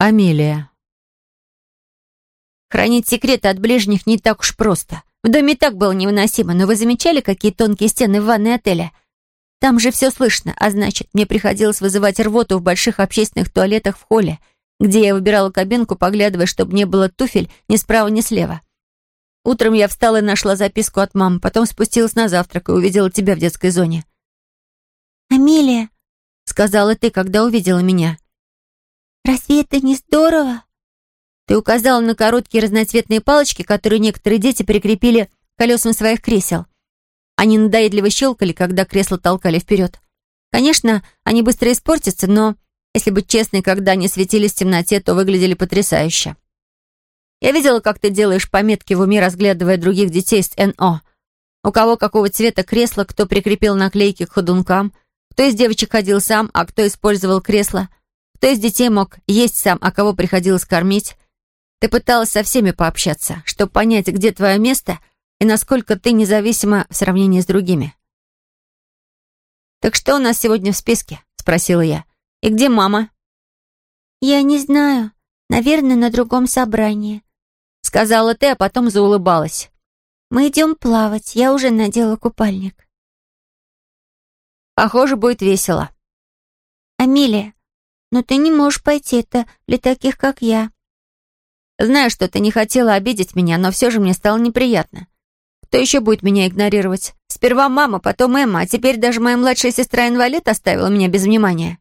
Амелия. Хранить секреты от ближних не так уж просто. В доме так было невыносимо, но вы замечали, какие тонкие стены в ванной отеля? Там же все слышно, а значит, мне приходилось вызывать рвоту в больших общественных туалетах в холле, где я выбирала кабинку, поглядывая, чтобы не было туфель ни справа, ни слева. Утром я встала и нашла записку от мамы, потом спустилась на завтрак и увидела тебя в детской зоне. «Амелия», — сказала ты, когда увидела меня. Разве это не здорово?» Ты указал на короткие разноцветные палочки, которые некоторые дети прикрепили к колесам своих кресел. Они надоедливо щелкали, когда кресло толкали вперед. Конечно, они быстро испортятся, но, если быть честной, когда они светились в темноте, то выглядели потрясающе. Я видела, как ты делаешь пометки в уме, разглядывая других детей с НО. У кого какого цвета кресло, кто прикрепил наклейки к ходункам, кто из девочек ходил сам, а кто использовал кресло. Кто из детей мог есть сам, а кого приходилось кормить? Ты пыталась со всеми пообщаться, чтобы понять, где твое место и насколько ты независима в сравнении с другими. «Так что у нас сегодня в списке?» — спросила я. «И где мама?» «Я не знаю. Наверное, на другом собрании», — сказала ты, а потом заулыбалась. «Мы идем плавать. Я уже надела купальник». «Похоже, будет весело». «Амилия, но ты не можешь пойти, это для таких, как я». «Знаю, что ты не хотела обидеть меня, но все же мне стало неприятно. Кто еще будет меня игнорировать? Сперва мама, потом Эмма, а теперь даже моя младшая сестра-инвалид оставила меня без внимания».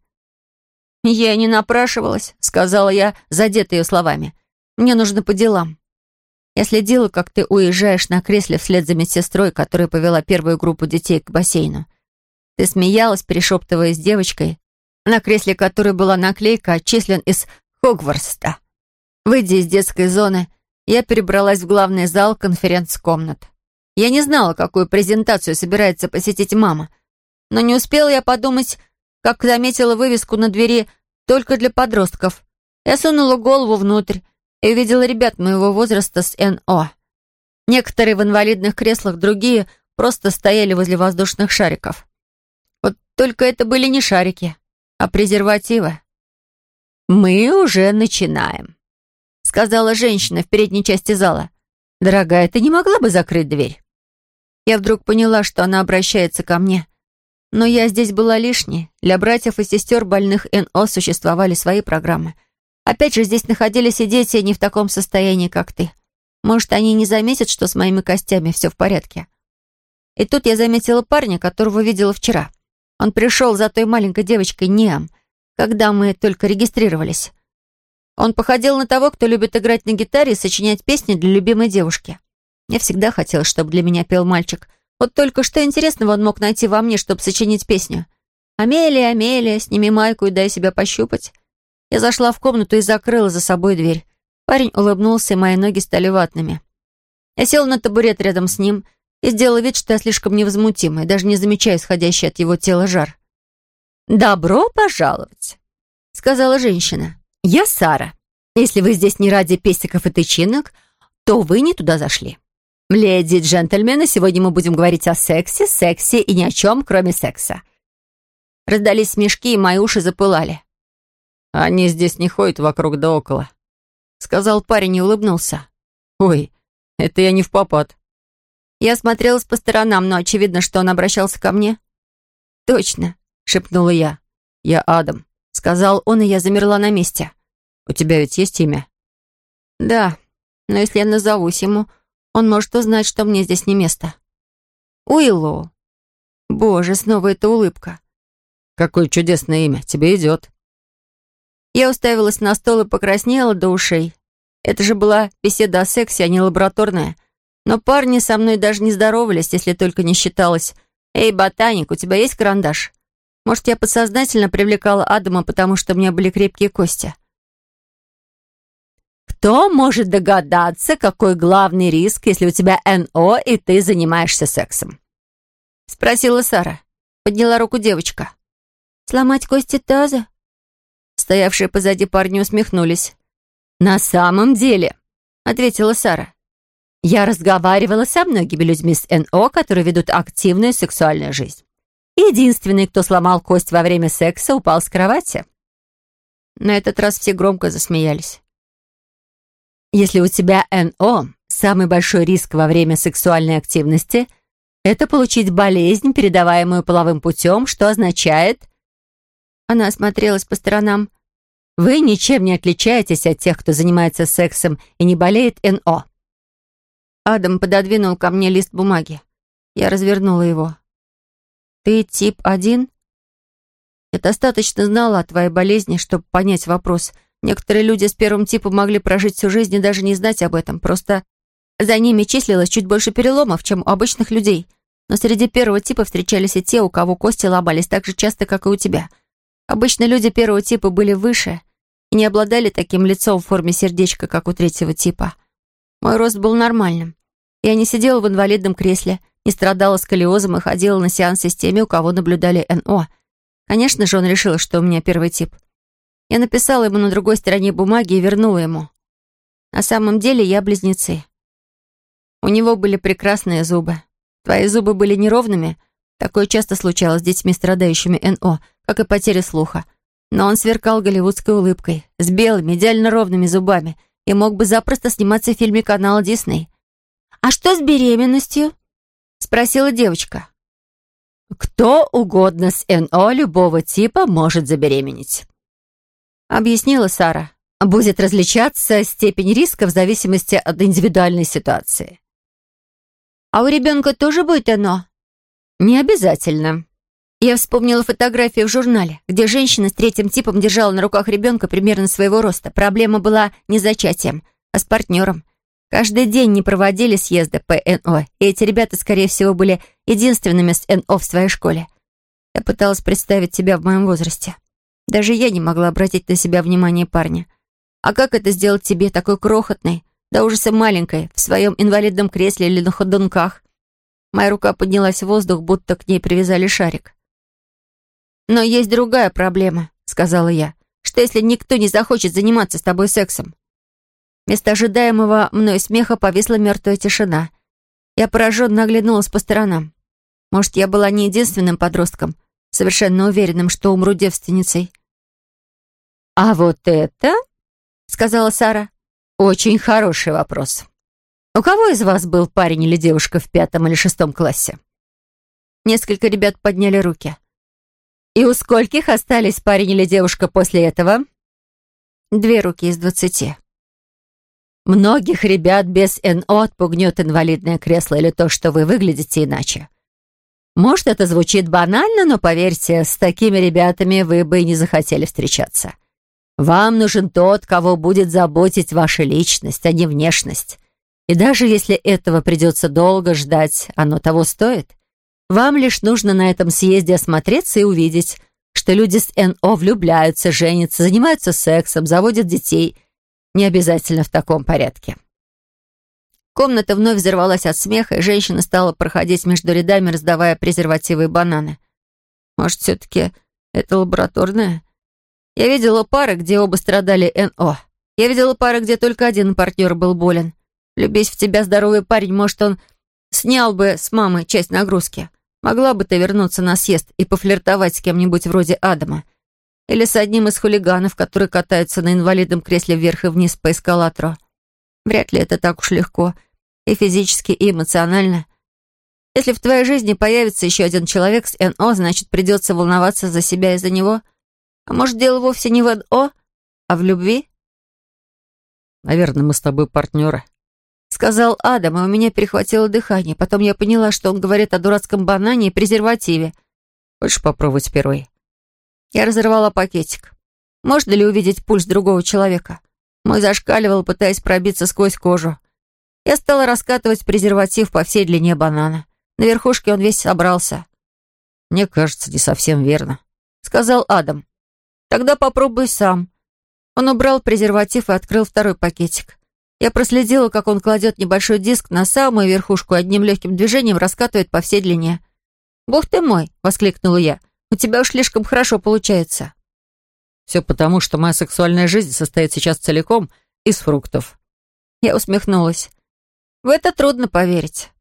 «Я не напрашивалась», — сказала я, задета ее словами. «Мне нужно по делам». Я следила, как ты уезжаешь на кресле вслед за медсестрой, которая повела первую группу детей к бассейну. Ты смеялась, перешептываясь с девочкой, на кресле которой была наклейка «Отчислен из Хогвартста». Выйдя из детской зоны, я перебралась в главный зал конференц-комнат. Я не знала, какую презентацию собирается посетить мама, но не успела я подумать, как заметила вывеску на двери «Только для подростков». Я сунула голову внутрь и увидела ребят моего возраста с НО. Некоторые в инвалидных креслах, другие просто стояли возле воздушных шариков. Вот только это были не шарики а презервативы?» «Мы уже начинаем», — сказала женщина в передней части зала. «Дорогая, ты не могла бы закрыть дверь?» Я вдруг поняла, что она обращается ко мне. Но я здесь была лишней. Для братьев и сестер больных НО существовали свои программы. Опять же, здесь находились и дети не в таком состоянии, как ты. Может, они не заметят, что с моими костями все в порядке. И тут я заметила парня, которого видела вчера. Он пришел за той маленькой девочкой Неам, когда мы только регистрировались. Он походил на того, кто любит играть на гитаре и сочинять песни для любимой девушки. Мне всегда хотелось, чтобы для меня пел мальчик. Вот только что интересного он мог найти во мне, чтобы сочинить песню. «Амелия, Амелия, сними майку и дай себя пощупать». Я зашла в комнату и закрыла за собой дверь. Парень улыбнулся, и мои ноги стали ватными. Я села на табурет рядом с ним и сделала вид, что я слишком невозмутима и даже не замечаю исходящий от его тела жар. «Добро пожаловать», — сказала женщина. «Я Сара. Если вы здесь не ради песиков и тычинок, то вы не туда зашли. Леди и джентльмены, сегодня мы будем говорить о сексе, сексе и ни о чем, кроме секса». Раздались смешки, и мои уши запылали. «Они здесь не ходят вокруг да около», — сказал парень и улыбнулся. «Ой, это я не в попад». Я смотрелась по сторонам, но очевидно, что он обращался ко мне. «Точно», — шепнула я. «Я Адам», — сказал он, и я замерла на месте. «У тебя ведь есть имя?» «Да, но если я назовусь ему, он может узнать, что мне здесь не место». «Уиллоу». «Боже, снова эта улыбка». «Какое чудесное имя, тебе идет». Я уставилась на стол и покраснела до ушей. Это же была беседа о сексе, а не лабораторная. Но парни со мной даже не здоровались, если только не считалось. «Эй, ботаник, у тебя есть карандаш?» Может, я подсознательно привлекала Адама, потому что у меня были крепкие кости. Кто может догадаться, какой главный риск, если у тебя НО и ты занимаешься сексом? Спросила Сара. Подняла руку девочка. Сломать кости таза? Стоявшие позади парни усмехнулись. На самом деле, ответила Сара. Я разговаривала со многими людьми с НО, которые ведут активную сексуальную жизнь. Единственный, кто сломал кость во время секса, упал с кровати. На этот раз все громко засмеялись. Если у тебя НО, самый большой риск во время сексуальной активности – это получить болезнь, передаваемую половым путем, что означает… Она осмотрелась по сторонам. Вы ничем не отличаетесь от тех, кто занимается сексом и не болеет НО. Адам пододвинул ко мне лист бумаги. Я развернула его. «Ты тип один?» «Я достаточно знала о твоей болезни, чтобы понять вопрос. Некоторые люди с первым типом могли прожить всю жизнь и даже не знать об этом. Просто за ними числилось чуть больше переломов, чем у обычных людей. Но среди первого типа встречались и те, у кого кости ломались так же часто, как и у тебя. Обычно люди первого типа были выше и не обладали таким лицом в форме сердечка, как у третьего типа. Мой рост был нормальным. Я не сидела в инвалидном кресле, не страдала сколиозом и ходила на сеансы с теми, у кого наблюдали НО. Конечно же, он решил, что у меня первый тип. Я написала ему на другой стороне бумаги и вернула ему. На самом деле я близнецы. У него были прекрасные зубы. Твои зубы были неровными. Такое часто случалось с детьми, страдающими НО, как и потеря слуха. Но он сверкал голливудской улыбкой, с белыми, идеально ровными зубами, и мог бы запросто сниматься в фильме канала «Дисней». «А что с беременностью?» — спросила девочка. «Кто угодно с НО любого типа может забеременеть», — объяснила Сара. «Будет различаться степень риска в зависимости от индивидуальной ситуации». «А у ребенка тоже будет НО?» «Не обязательно». Я вспомнила фотографии в журнале, где женщина с третьим типом держала на руках ребенка примерно своего роста. Проблема была не зачатием, а с партнером — Каждый день не проводили съезда ПНО, и эти ребята, скорее всего, были единственными с НО в своей школе. Я пыталась представить себя в моем возрасте. Даже я не могла обратить на себя внимание парня. А как это сделать тебе, такой крохотной, да ужаса маленькой, в своем инвалидном кресле или на ходунках? Моя рука поднялась в воздух, будто к ней привязали шарик. «Но есть другая проблема», — сказала я, «что если никто не захочет заниматься с тобой сексом?» Вместо ожидаемого мной смеха повисла мертвая тишина. Я пораженно оглянулась по сторонам. Может, я была не единственным подростком, совершенно уверенным, что умру девственницей. «А вот это?» — сказала Сара. «Очень хороший вопрос. У кого из вас был парень или девушка в пятом или шестом классе?» Несколько ребят подняли руки. «И у скольких остались парень или девушка после этого?» «Две руки из двадцати». Многих ребят без НО отпугнет инвалидное кресло или то, что вы выглядите иначе. Может, это звучит банально, но поверьте, с такими ребятами вы бы и не захотели встречаться. Вам нужен тот, кого будет заботить ваша личность, а не внешность. И даже если этого придется долго ждать, оно того стоит. Вам лишь нужно на этом съезде осмотреться и увидеть, что люди с НО влюбляются, женятся, занимаются сексом, заводят детей – не обязательно в таком порядке. Комната вновь взорвалась от смеха, и женщина стала проходить между рядами, раздавая презервативы и бананы. Может, все-таки это лабораторная? Я видела пары, где оба страдали НО. Я видела пары, где только один партнер был болен. Любясь в тебя здоровый парень, может, он снял бы с мамы часть нагрузки. Могла бы ты вернуться на съезд и пофлиртовать с кем-нибудь вроде Адама или с одним из хулиганов, которые катаются на инвалидном кресле вверх и вниз по эскалатору. Вряд ли это так уж легко. И физически, и эмоционально. Если в твоей жизни появится еще один человек с НО, значит, придется волноваться за себя и за него. А может, дело вовсе не в НО, а в любви? «Наверное, мы с тобой партнеры», — сказал Адам, и у меня перехватило дыхание. Потом я поняла, что он говорит о дурацком банане и презервативе. «Хочешь попробовать первый?» Я разорвала пакетик. Можно ли увидеть пульс другого человека? Мой зашкаливал, пытаясь пробиться сквозь кожу. Я стала раскатывать презерватив по всей длине банана. На верхушке он весь собрался. «Мне кажется, не совсем верно», — сказал Адам. «Тогда попробуй сам». Он убрал презерватив и открыл второй пакетик. Я проследила, как он кладет небольшой диск на самую верхушку и одним легким движением раскатывает по всей длине. «Бог ты мой!» — воскликнула я. У тебя уж слишком хорошо получается». «Все потому, что моя сексуальная жизнь состоит сейчас целиком из фруктов». Я усмехнулась. «В это трудно поверить».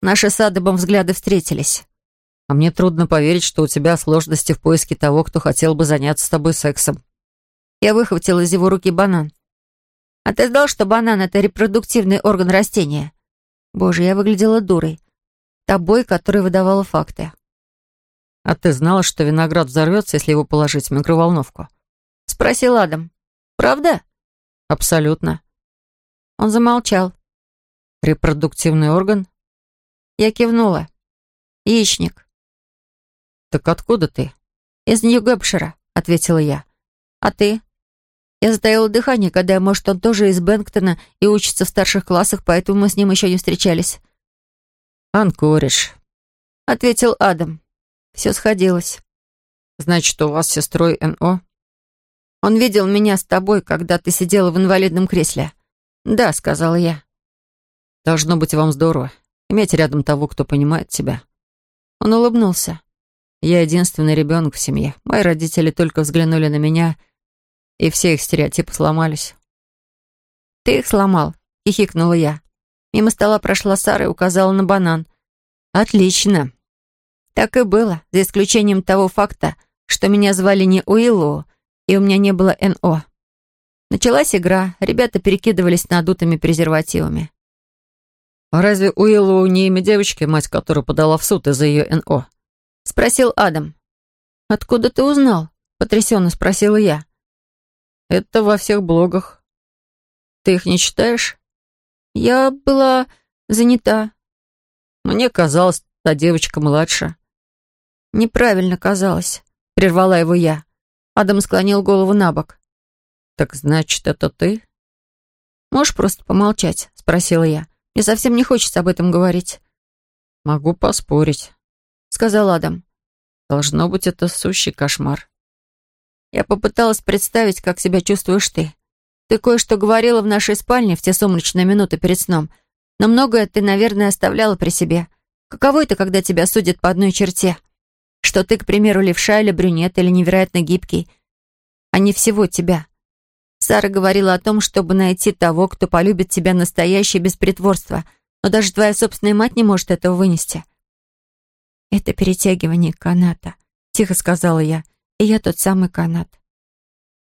Наши с Адабом взгляды встретились. «А мне трудно поверить, что у тебя сложности в поиске того, кто хотел бы заняться с тобой сексом». Я выхватила из его руки банан. «А ты знал, что банан — это репродуктивный орган растения?» Боже, я выглядела дурой. Тобой, который выдавала факты. «А ты знала, что виноград взорвется, если его положить в микроволновку?» Спросил Адам. «Правда?» «Абсолютно». Он замолчал. «Репродуктивный орган?» Я кивнула. «Яичник». «Так откуда ты?» «Из Нью-Гэпшира», — ответила я. «А ты?» Я затаила дыхание, когда, может, он тоже из Бенктона и учится в старших классах, поэтому мы с ним еще не встречались. Анкориш, — ответил Адам. Все сходилось. Значит, у вас с сестрой НО? Он видел меня с тобой, когда ты сидела в инвалидном кресле. Да, сказала я. Должно быть вам здорово. Иметь рядом того, кто понимает тебя. Он улыбнулся. Я единственный ребенок в семье. Мои родители только взглянули на меня, и все их стереотипы сломались. «Ты их сломал?» — хихикнула я. Мимо стола прошла Сара и указала на банан. «Отлично!» Так и было, за исключением того факта, что меня звали не Уиллоу, и у меня не было НО. Началась игра, ребята перекидывались надутыми презервативами. «А разве Уиллоу не имя девочки, мать которой подала в суд из-за ее НО?» — спросил Адам. «Откуда ты узнал?» — потрясенно спросила я. «Это во всех блогах. Ты их не читаешь?» «Я была занята». «Мне казалось, та девочка младше». Неправильно казалось, прервала его я. Адам склонил голову на бок. «Так значит, это ты?» «Можешь просто помолчать?» — спросила я. «Мне совсем не хочется об этом говорить». «Могу поспорить», — сказал Адам. «Должно быть, это сущий кошмар». Я попыталась представить, как себя чувствуешь ты. Ты кое-что говорила в нашей спальне в те сумрачные минуты перед сном, но многое ты, наверное, оставляла при себе. Каково это, когда тебя судят по одной черте?» что ты, к примеру, левша или брюнет, или невероятно гибкий, а не всего тебя. Сара говорила о том, чтобы найти того, кто полюбит тебя настоящий без притворства, но даже твоя собственная мать не может этого вынести. «Это перетягивание каната», — тихо сказала я, — «и я тот самый канат».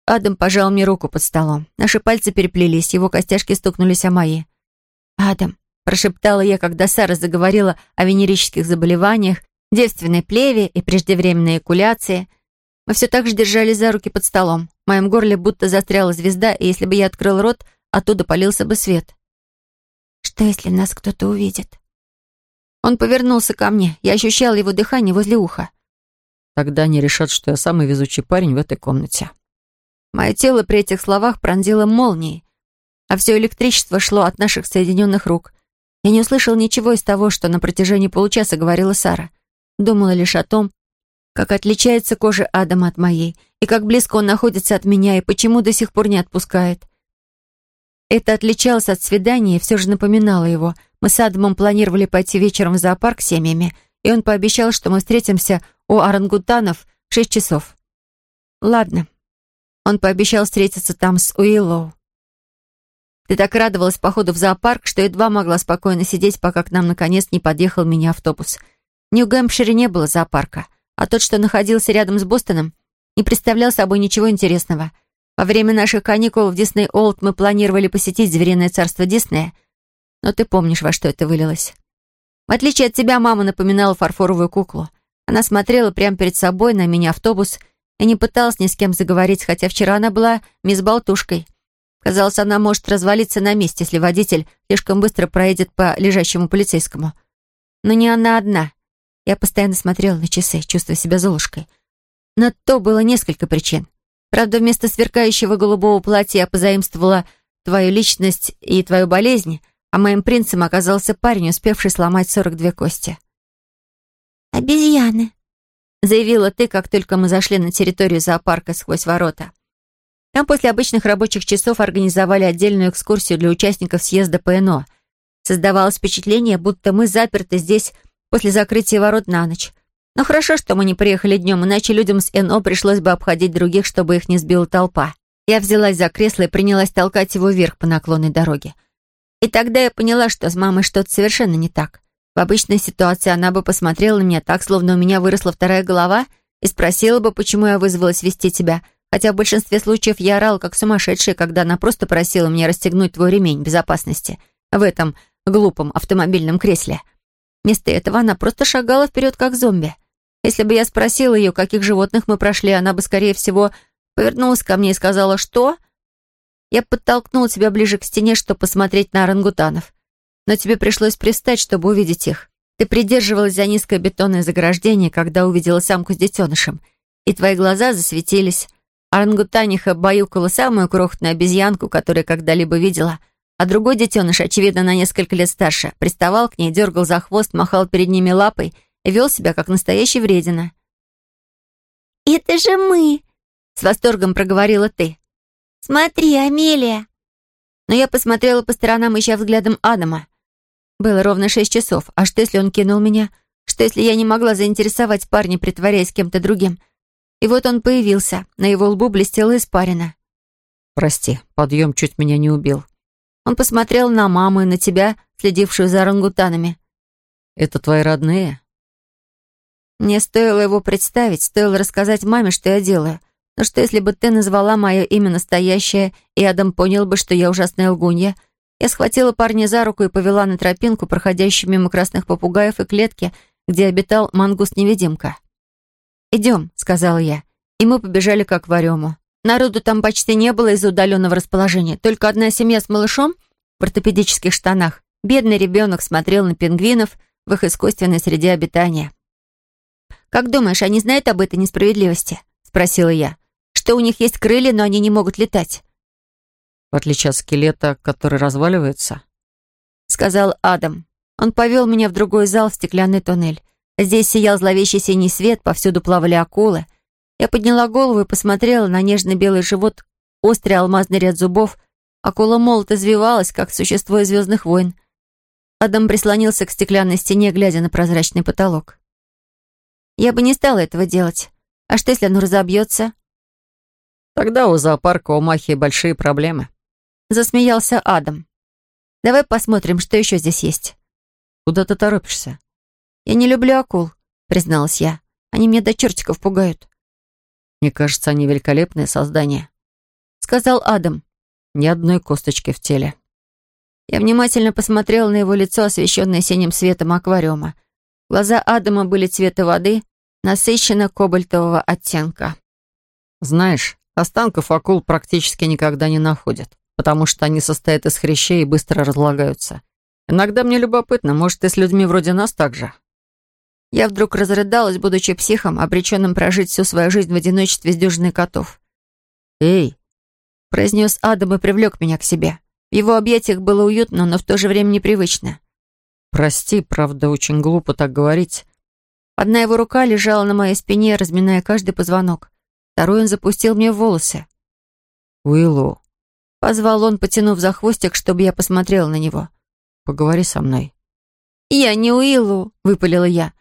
Адам пожал мне руку под столом. Наши пальцы переплелись, его костяшки стукнулись о мои. «Адам», — прошептала я, когда Сара заговорила о венерических заболеваниях девственной плеве и преждевременной экуляции. Мы все так же держались за руки под столом. В моем горле будто застряла звезда, и если бы я открыл рот, оттуда полился бы свет. «Что, если нас кто-то увидит?» Он повернулся ко мне. Я ощущал его дыхание возле уха. «Тогда они решат, что я самый везучий парень в этой комнате». Мое тело при этих словах пронзило молнией, а все электричество шло от наших соединенных рук. Я не услышал ничего из того, что на протяжении получаса говорила Сара думала лишь о том, как отличается кожа Адама от моей, и как близко он находится от меня, и почему до сих пор не отпускает. Это отличалось от свидания и все же напоминало его. Мы с Адамом планировали пойти вечером в зоопарк с семьями, и он пообещал, что мы встретимся у орангутанов в шесть часов. Ладно. Он пообещал встретиться там с Уиллоу. Ты так радовалась походу в зоопарк, что едва могла спокойно сидеть, пока к нам наконец не подъехал мини-автобус — в Нью-Гэмпшире не было зоопарка, а тот, что находился рядом с Бостоном, не представлял собой ничего интересного. Во время наших каникул в Дисней Олд мы планировали посетить звериное царство Диснея, но ты помнишь, во что это вылилось. В отличие от тебя, мама напоминала фарфоровую куклу. Она смотрела прямо перед собой на меня автобус и не пыталась ни с кем заговорить, хотя вчера она была мисс Болтушкой. Казалось, она может развалиться на месте, если водитель слишком быстро проедет по лежащему полицейскому. Но не она одна. Я постоянно смотрела на часы, чувствуя себя золушкой. На то было несколько причин. Правда, вместо сверкающего голубого платья я позаимствовала твою личность и твою болезнь, а моим принцем оказался парень, успевший сломать 42 кости. «Обезьяны», — заявила ты, как только мы зашли на территорию зоопарка сквозь ворота. Там после обычных рабочих часов организовали отдельную экскурсию для участников съезда ПНО. Создавалось впечатление, будто мы заперты здесь после закрытия ворот на ночь. Но хорошо, что мы не приехали днем, иначе людям с НО пришлось бы обходить других, чтобы их не сбила толпа. Я взялась за кресло и принялась толкать его вверх по наклонной дороге. И тогда я поняла, что с мамой что-то совершенно не так. В обычной ситуации она бы посмотрела на меня так, словно у меня выросла вторая голова, и спросила бы, почему я вызвалась вести тебя, хотя в большинстве случаев я орала как сумасшедшая, когда она просто просила меня расстегнуть твой ремень безопасности в этом глупом автомобильном кресле. Вместо этого она просто шагала вперед, как зомби. Если бы я спросила ее, каких животных мы прошли, она бы, скорее всего, повернулась ко мне и сказала «Что?». Я подтолкнула тебя ближе к стене, чтобы посмотреть на орангутанов. Но тебе пришлось пристать, чтобы увидеть их. Ты придерживалась за низкое бетонное заграждение, когда увидела самку с детенышем, и твои глаза засветились. Орангутаниха баюкала самую крохотную обезьянку, которую когда-либо видела — а другой детеныш, очевидно, на несколько лет старше, приставал к ней, дергал за хвост, махал перед ними лапой и вел себя, как настоящий вредина. «Это же мы!» — с восторгом проговорила ты. «Смотри, Амелия!» Но я посмотрела по сторонам, ища взглядом Адама. Было ровно шесть часов, а что, если он кинул меня? Что, если я не могла заинтересовать парня, притворяясь кем-то другим? И вот он появился, на его лбу блестела испарина. «Прости, подъем чуть меня не убил», он посмотрел на маму и на тебя, следившую за орангутанами. «Это твои родные?» Мне стоило его представить, стоило рассказать маме, что я делаю. Но что, если бы ты назвала мое имя настоящее, и Адам понял бы, что я ужасная лгунья? Я схватила парня за руку и повела на тропинку, проходящую мимо красных попугаев и клетки, где обитал мангуст-невидимка. «Идем», — сказала я, и мы побежали к аквариуму. Народу там почти не было из-за удаленного расположения. Только одна семья с малышом в ортопедических штанах. Бедный ребенок смотрел на пингвинов в их искусственной среде обитания. «Как думаешь, они знают об этой несправедливости?» — спросила я. «Что у них есть крылья, но они не могут летать?» «В отличие от скелета, который разваливается?» — сказал Адам. Он повел меня в другой зал в стеклянный туннель. Здесь сиял зловещий синий свет, повсюду плавали акулы. Я подняла голову и посмотрела на нежный белый живот, острый алмазный ряд зубов. Акула-молот извивалась, как существо из «Звездных войн». Адам прислонился к стеклянной стене, глядя на прозрачный потолок. «Я бы не стала этого делать. А что, если оно разобьется?» «Тогда у зоопарка у Махи большие проблемы», — засмеялся Адам. «Давай посмотрим, что еще здесь есть». «Куда ты торопишься?» «Я не люблю акул», — призналась я. «Они меня до чертиков пугают». «Мне кажется, они великолепные создания», — сказал Адам. «Ни одной косточки в теле». Я внимательно посмотрела на его лицо, освещенное синим светом аквариума. Глаза Адама были цвета воды, насыщенно-кобальтового оттенка. «Знаешь, останков акул практически никогда не находят, потому что они состоят из хрящей и быстро разлагаются. Иногда мне любопытно, может, и с людьми вроде нас так же?» Я вдруг разрыдалась, будучи психом, обреченным прожить всю свою жизнь в одиночестве с дюжиной котов. «Эй!» — произнес Адам и привлек меня к себе. В его объятиях было уютно, но в то же время непривычно. «Прости, правда, очень глупо так говорить». Одна его рука лежала на моей спине, разминая каждый позвонок. Второй он запустил мне в волосы. «Уиллоу», — позвал он, потянув за хвостик, чтобы я посмотрела на него. «Поговори со мной». «Я не Уиллоу», — выпалила я.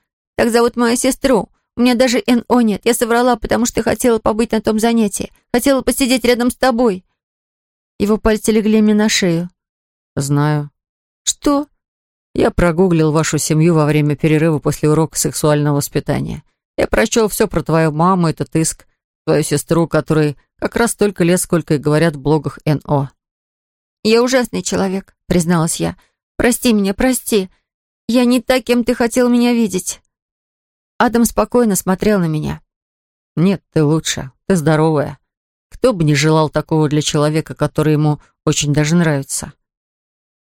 Как зовут мою сестру. У меня даже НО нет. Я соврала, потому что хотела побыть на том занятии. Хотела посидеть рядом с тобой». Его пальцы легли мне на шею. «Знаю». «Что?» «Я прогуглил вашу семью во время перерыва после урока сексуального воспитания. Я прочел все про твою маму, этот иск, твою сестру, которой как раз столько лет, сколько и говорят в блогах НО». «Я ужасный человек», — призналась я. «Прости меня, прости. Я не та, кем ты хотел меня видеть». Адам спокойно смотрел на меня. «Нет, ты лучше. Ты здоровая. Кто бы не желал такого для человека, который ему очень даже нравится?»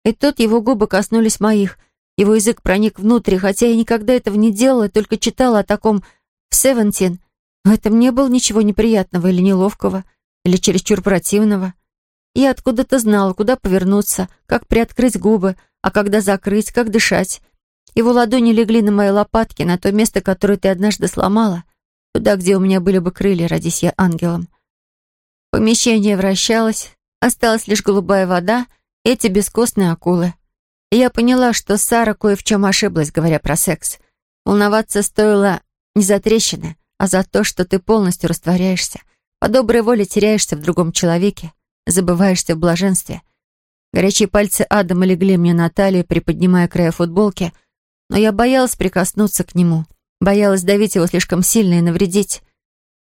И тут его губы коснулись моих. Его язык проник внутрь, хотя я никогда этого не делала, только читала о таком в «Севентин». В этом не было ничего неприятного или неловкого, или чересчур противного. Я откуда-то знала, куда повернуться, как приоткрыть губы, а когда закрыть, как дышать — его ладони легли на мои лопатки, на то место, которое ты однажды сломала, туда, где у меня были бы крылья, родись я ангелом. Помещение вращалось, осталась лишь голубая вода, эти бескостные акулы. И я поняла, что Сара кое в чем ошиблась, говоря про секс. Волноваться стоило не за трещины, а за то, что ты полностью растворяешься. По доброй воле теряешься в другом человеке, забываешься в блаженстве. Горячие пальцы Адама легли мне на талию, приподнимая края футболки — но я боялась прикоснуться к нему, боялась давить его слишком сильно и навредить.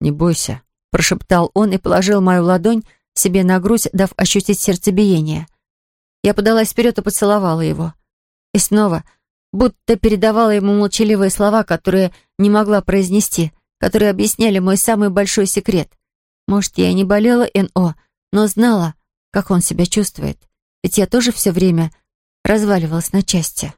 «Не бойся», — прошептал он и положил мою ладонь себе на грудь, дав ощутить сердцебиение. Я подалась вперед и поцеловала его. И снова, будто передавала ему молчаливые слова, которые не могла произнести, которые объясняли мой самый большой секрет. Может, я и не болела НО, но знала, как он себя чувствует. Ведь я тоже все время разваливалась на части.